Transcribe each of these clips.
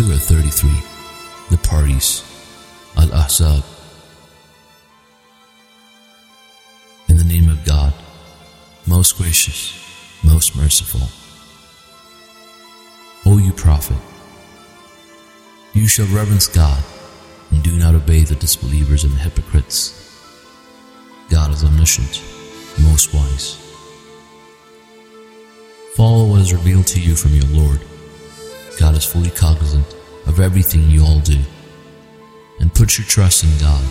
Surah 33 The Parties Al Ahzab In the name of God, most gracious, most merciful. O you Prophet, you shall reverence God and do not obey the disbelievers and the hypocrites. God is omniscient, most wise. Follow what is revealed to you from your Lord. God is fully cognizant of everything you all do. And put your trust in God.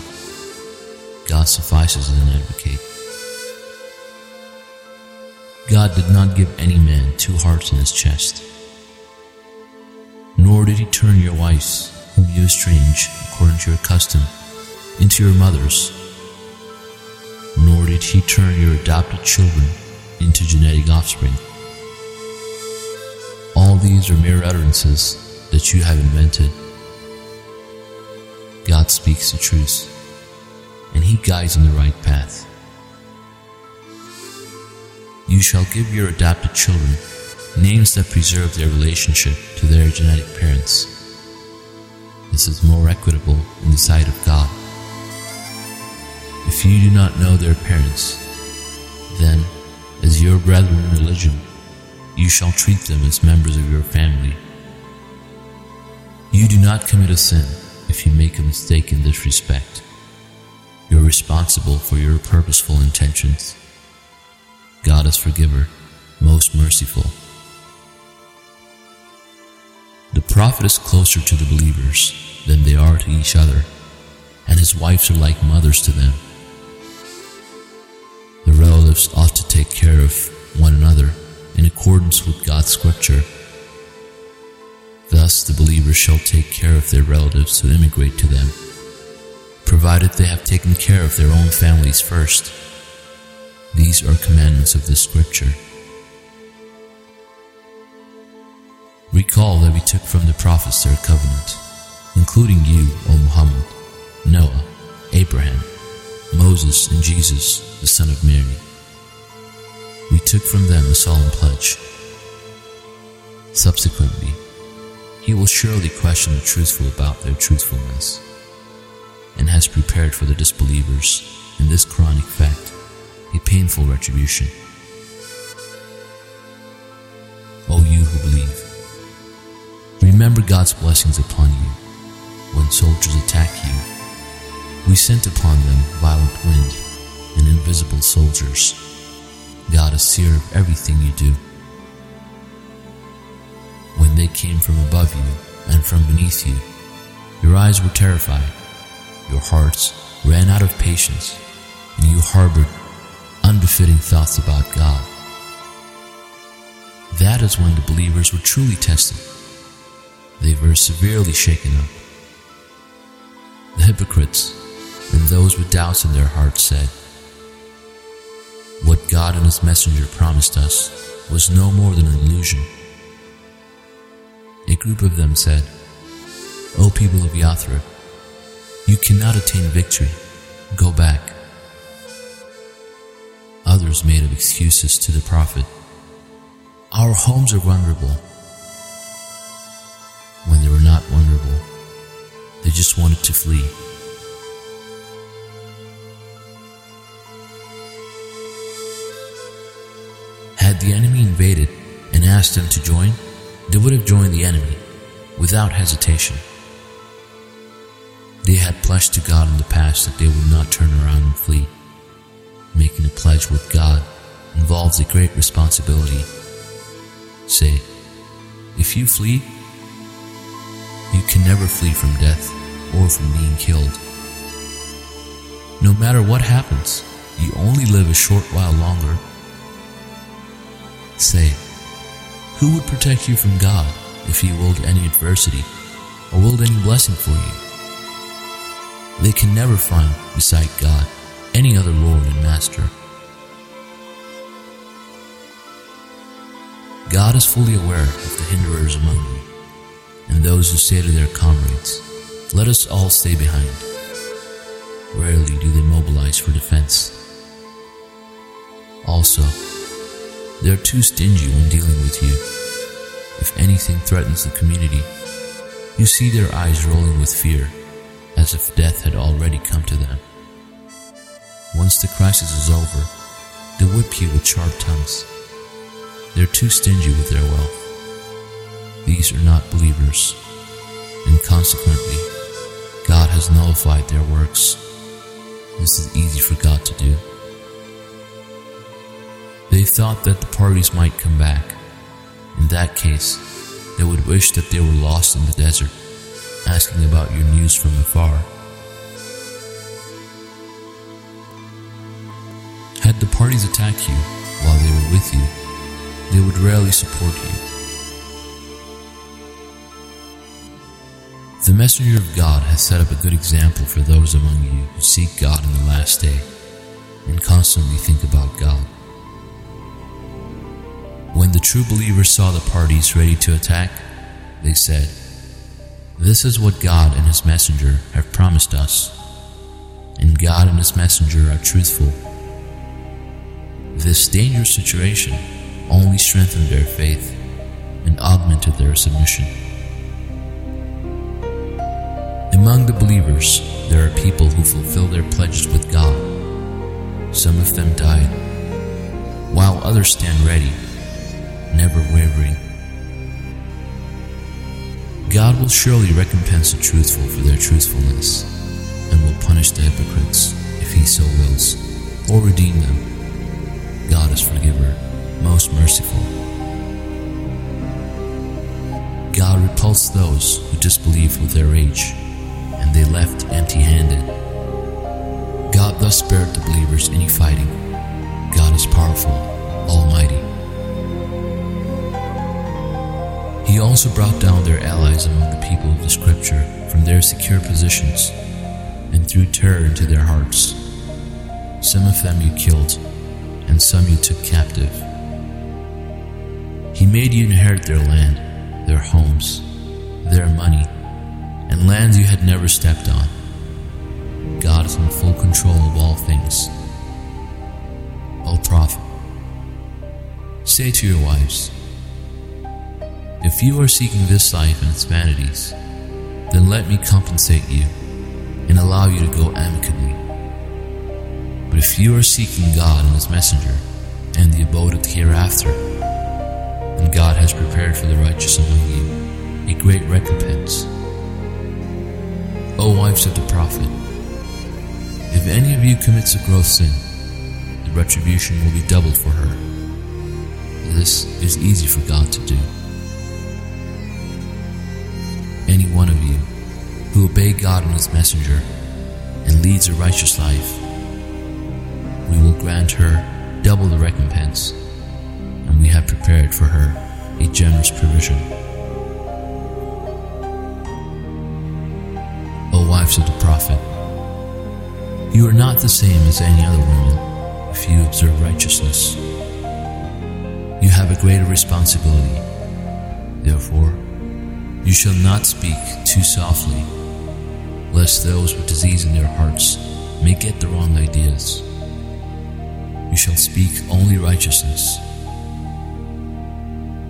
God suffices as an advocate. God did not give any man two hearts in his chest. Nor did he turn your wives, whom you estrange according to your custom, into your mothers. Nor did he turn your adopted children into genetic offspring. These are mere utterances that you have invented. God speaks the truth, and He guides in the right path. You shall give your adopted children names that preserve their relationship to their genetic parents. This is more equitable in the sight of God. If you do not know their parents, then, as your brethren in religion, you shall treat them as members of your family. You do not commit a sin if you make a mistake in this respect. You are responsible for your purposeful intentions. God is forgiver, most merciful. The Prophet is closer to the believers than they are to each other, and his wives are like mothers to them. The relatives ought to take care of one another in accordance with God's scripture. Thus, the believers shall take care of their relatives who immigrate to them, provided they have taken care of their own families first. These are commandments of the scripture. Recall that we took from the prophets their covenant, including you, O Muhammad, Noah, Abraham, Moses, and Jesus, the son of Mary. We took from them a solemn pledge. Subsequently, he will surely question the truthful about their truthfulness, and has prepared for the disbelievers in this chronic fact a painful retribution. O you who believe, remember God's blessings upon you when soldiers attack you. We sent upon them violent wind and invisible soldiers. God is seer of everything you do. When they came from above you and from beneath you, your eyes were terrified, your hearts ran out of patience, and you harbored unbefitting thoughts about God. That is when the believers were truly tested. They were severely shaken up. The hypocrites and those with doubts in their hearts said, What God and His messenger promised us was no more than an illusion. A group of them said, O people of Yathrib, you cannot attain victory. Go back. Others made up excuses to the Prophet. Our homes are vulnerable. When they were not vulnerable, they just wanted to flee. Asked them to join, they would have joined the enemy without hesitation. They had pledged to God in the past that they would not turn around and flee. Making a pledge with God involves a great responsibility. Say, if you flee, you can never flee from death or from being killed. No matter what happens, you only live a short while longer. Say, who would protect you from God if He willed any adversity or willed any blessing for you? They can never find, beside God, any other Lord and Master. God is fully aware of the hinderers among you and those who say to their comrades, Let us all stay behind. Rarely do they mobilize for defense. Also, they are too stingy when dealing with you. If anything threatens the community, You see their eyes rolling with fear, as if death had already come to them. Once the crisis is over, they whip you with sharp tongues. They're too stingy with their wealth. These are not believers, and consequently, God has nullified their works. This is easy for God to do. They thought that the parties might come back. In that case, they would wish that they were lost in the desert, asking about your news from afar. Had the parties attacked you while they were with you, they would rarely support you. The messenger of God has set up a good example for those among you who seek God in the last day and constantly think about God. When the true believers saw the parties ready to attack, they said, This is what God and His messenger have promised us, and God and His messenger are truthful. This dangerous situation only strengthened their faith and augmented their submission. Among the believers, there are people who fulfill their pledges with God. Some of them died, while others stand ready never wavering. God will surely recompense the truthful for their truthfulness, and will punish the hypocrites if He so wills, or redeem them. God is forgiver, most merciful. God repulsed those who disbelieved with their rage, and they left empty handed. God thus spared the believers any fighting. God is powerful, almighty. He also brought down their allies among the people of the Scripture from their secure positions and threw terror into their hearts. Some of them you killed, and some you took captive. He made you inherit their land, their homes, their money, and lands you had never stepped on. God is in full control of all things. O Prophet, say to your wives, if you are seeking this life and its vanities, then let me compensate you and allow you to go amicably. But if you are seeking God and His messenger and the abode of the hereafter, then God has prepared for the righteous among you a great recompense. O wives of the prophet, if any of you commits a gross sin, the retribution will be doubled for her. This is easy for God to do. Any one of you who obey God and His messenger and leads a righteous life, we will grant her double the recompense, and we have prepared for her a generous provision. O wives of the Prophet, you are not the same as any other woman if you observe righteousness. You have a greater responsibility. Therefore, you shall not speak too softly, lest those with disease in their hearts may get the wrong ideas. You shall speak only righteousness.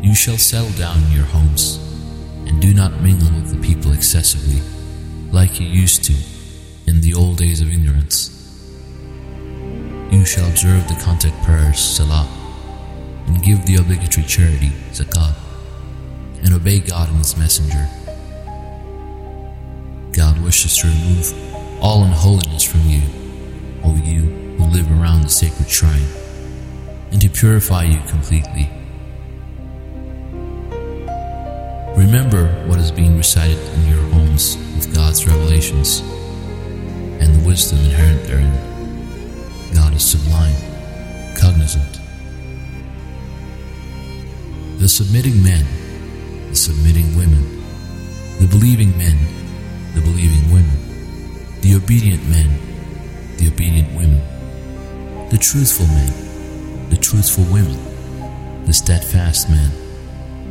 You shall settle down in your homes, and do not mingle with the people excessively, like you used to in the old days of ignorance. You shall observe the contact prayers, Salah, and give the obligatory charity, Zakat and obey God and His messenger. God wishes to remove all unholiness from you, O you who live around the sacred shrine, and to purify you completely. Remember what is being recited in your homes with God's revelations and the wisdom inherent therein. God is sublime, cognizant. The submitting men the submitting women, the believing men, the believing women, the obedient men, the obedient women, the truthful men, the truthful women, the steadfast men,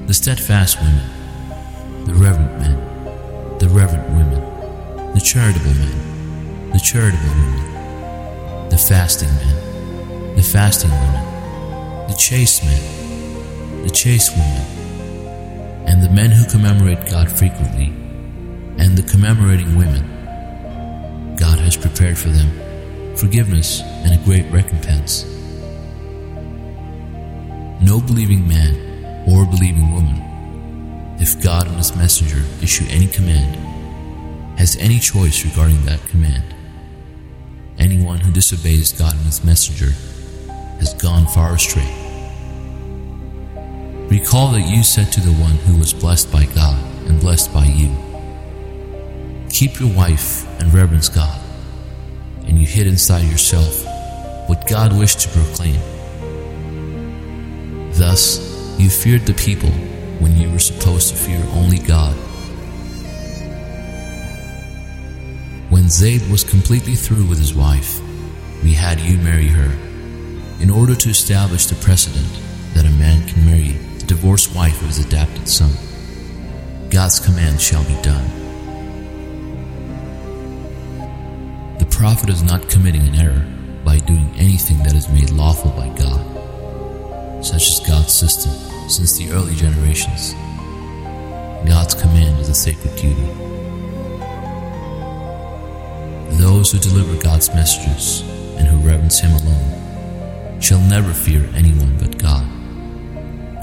the steadfast women, the reverent men, the reverent women, the charitable men, the charitable women, the fasting men, the fasting women, the chaste men, the chaste women, and the men who commemorate God frequently and the commemorating women, God has prepared for them forgiveness and a great recompense. No believing man or believing woman, if God and His messenger issue any command, has any choice regarding that command. Anyone who disobeys God and His messenger has gone far astray. Recall that you said to the one who was blessed by God and blessed by you, Keep your wife and reverence God, and you hid inside yourself what God wished to proclaim. Thus, you feared the people when you were supposed to fear only God. When Zayd was completely through with his wife, we had you marry her in order to establish the precedent that a man can marry divorced wife of his adopted son. God's command shall be done. The prophet is not committing an error by doing anything that is made lawful by God, such as God's system since the early generations. God's command is a sacred duty. Those who deliver God's messages and who reverence Him alone shall never fear anyone but God.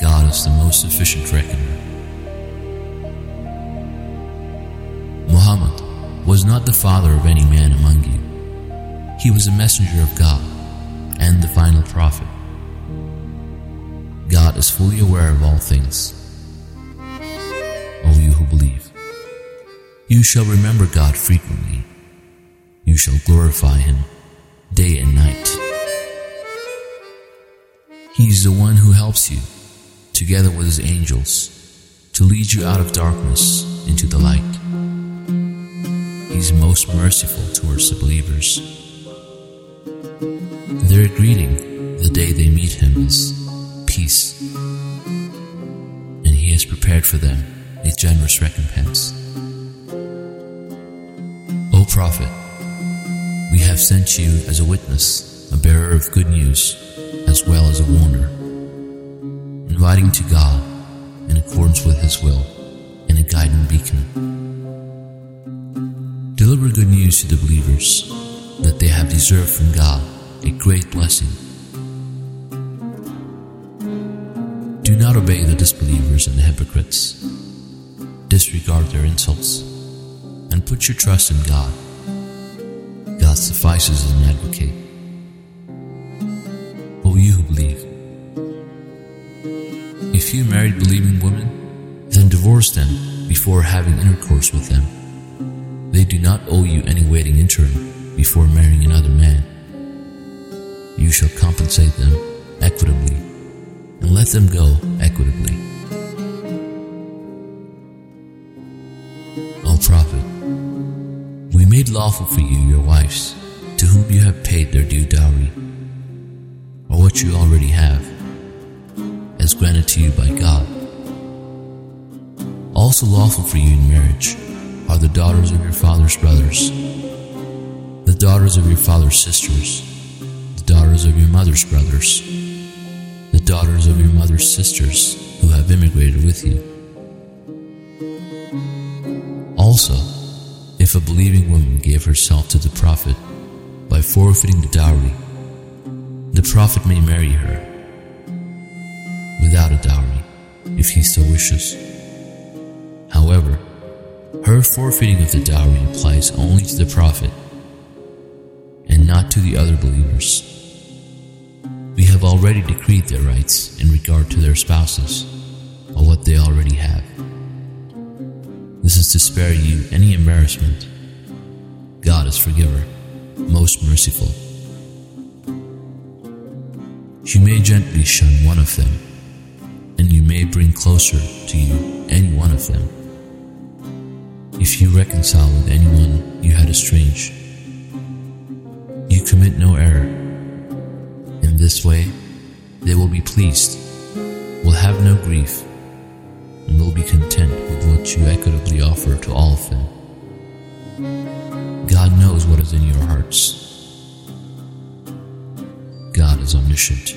God is the most sufficient reckoner. Muhammad was not the father of any man among you. He was a messenger of God and the final prophet. God is fully aware of all things. O you who believe, you shall remember God frequently. You shall glorify Him day and night. He is the one who helps you, together with His angels, to lead you out of darkness into the light. He is most merciful towards the believers. Their greeting the day they meet Him is peace, and He has prepared for them a generous recompense. O Prophet, we have sent you as a witness, a bearer of good news, as well as a warner, inviting to God in accordance with His will, and a guiding beacon. Deliver good news to the believers that they have deserved from God a great blessing. Do not obey the disbelievers and the hypocrites. Disregard their insults and put your trust in God. God suffices as an advocate. O you who believe, if you married believing women, then divorce them before having intercourse with them. They do not owe you any waiting interim before marrying another man. You shall compensate them equitably and let them go equitably. O Prophet, we made lawful for you your wives, to whom you have paid their due dowry, or what you already have, as granted to you by God. Also lawful for you in marriage are the daughters of your father's brothers, the daughters of your father's sisters, the daughters of your mother's brothers, the daughters of your mother's sisters who have immigrated with you. Also, if a believing woman gave herself to the Prophet by forfeiting the dowry, the Prophet may marry her without a dowry if he so wishes. However, her forfeiting of the dowry applies only to the Prophet and not to the other believers. We have already decreed their rights in regard to their spouses or what they already have. This is to spare you any embarrassment. God is forgiver, most merciful. You may gently shun one of them, you may bring closer to you any one of them. If you reconcile with anyone you had estranged, you commit no error. In this way, they will be pleased, will have no grief, and will be content with what you equitably offer to all of them. God knows what is in your hearts. God is omniscient,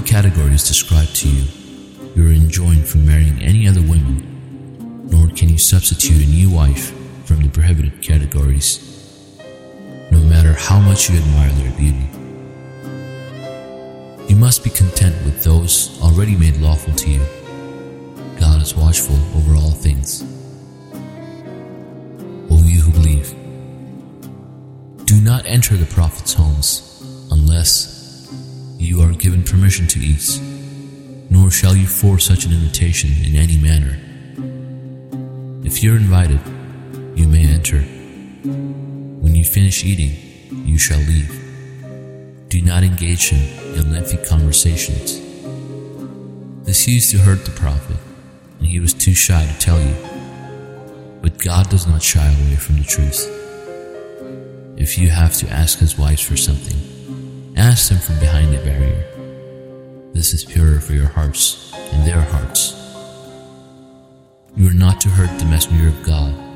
the categories described to you, you are enjoined from marrying any other women, nor can you substitute a new wife from the prohibited categories, no matter how much you admire their beauty. You must be content with those already made lawful to you. God is watchful over all things. O you who believe, do not enter the prophets' homes unless you are given permission to eat, nor shall you force such an invitation in any manner. If you're invited, you may enter. When you finish eating, you shall leave. Do not engage him in lengthy conversations. This used to hurt the prophet, and he was too shy to tell you. But God does not shy away from the truth. If you have to ask his wives for something, ask them from behind the barrier. This is purer for your hearts and their hearts. You are not to hurt the messenger of God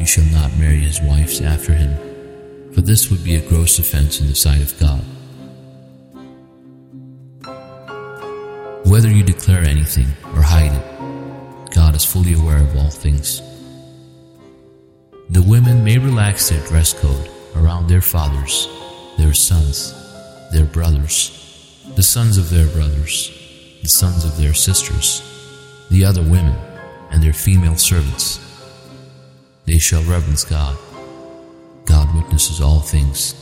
you shall not marry his wives after him, for this would be a gross offense in the sight of God. Whether you declare anything or hide it, God is fully aware of all things. The women may relax their dress code around their fathers, their sons, their brothers, the sons of their brothers, the sons of their sisters, the other women, and their female servants they shall reverence God. God witnesses all things.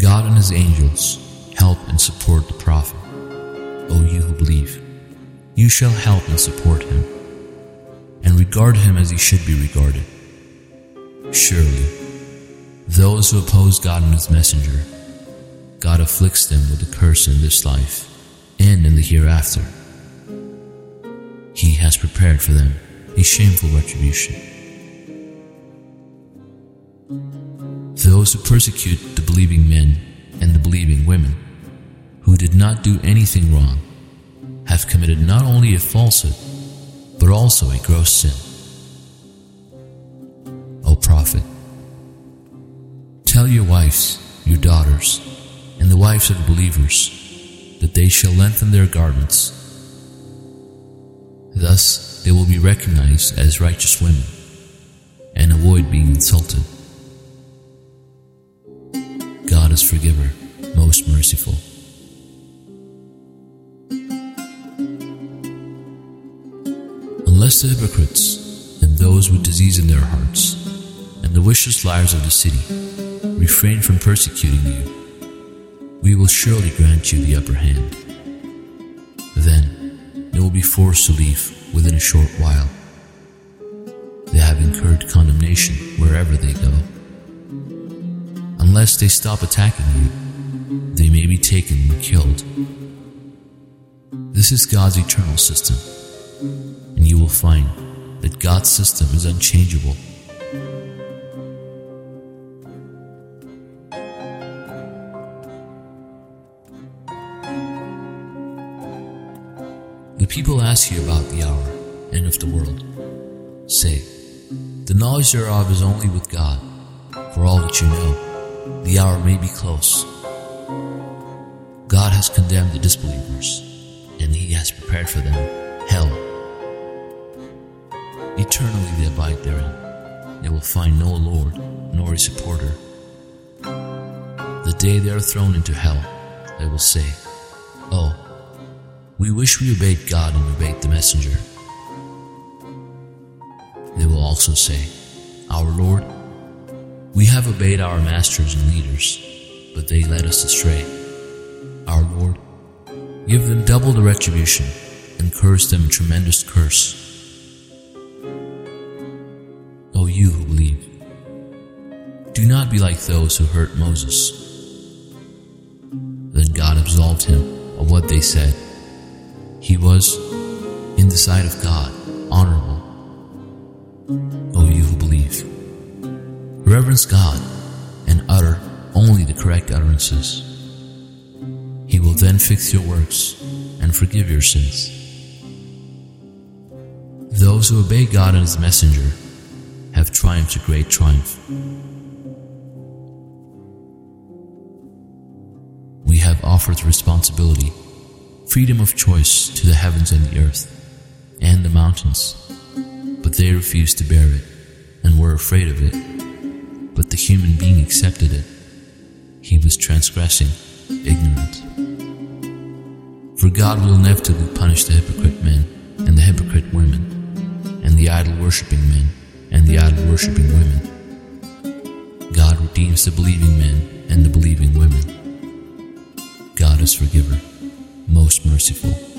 God and His angels help and support the prophet. O you who believe, you shall help and support him, and regard him as he should be regarded. Surely, those who oppose God and His messenger, God afflicts them with a curse in this life and in the hereafter. He has prepared for them a shameful retribution. Those who persecute the believing men and the believing women, who did not do anything wrong, have committed not only a falsehood, but also a gross sin. O Prophet, tell your wives, your daughters, and the wives of the believers that they shall lengthen their garments Thus, they will be recognized as righteous women and avoid being insulted. God is forgiver, most merciful. Unless the hypocrites and those with disease in their hearts and the vicious liars of the city refrain from persecuting you, we will surely grant you the upper hand. Then they will be forced to leave within a short while. They have incurred condemnation wherever they go. Unless they stop attacking you, they may be taken and killed. This is God's eternal system, and you will find that God's system is unchangeable. People ask you about the hour and of the world. Say, The knowledge thereof is only with God. For all that you know, the hour may be close. God has condemned the disbelievers, and He has prepared for them hell. Eternally they abide therein. They will find no Lord, nor a supporter. The day they are thrown into hell, they will say, Oh, we wish we obeyed God and obeyed the messenger. They will also say, Our Lord, we have obeyed our masters and leaders, but they led us astray. Our Lord, give them double the retribution and curse them a tremendous curse. O you who believe, do not be like those who hurt Moses. Then God absolved him of what they said he was, in the sight of God, honorable. O you who believe, reverence God and utter only the correct utterances. He will then fix your works and forgive your sins. Those who obey God and His messenger have triumphed a great triumph. We have have offered responsibility, freedom of choice to the heavens and the earth, and the mountains, but they refused to bear it and were afraid of it. But the human being accepted it. He was transgressing, ignorant. For God will inevitably punish the hypocrite men and the hypocrite women, and the idol worshipping men and the idol worshipping women. God redeems the believing men and the believing women. God is forgiver, most merciful.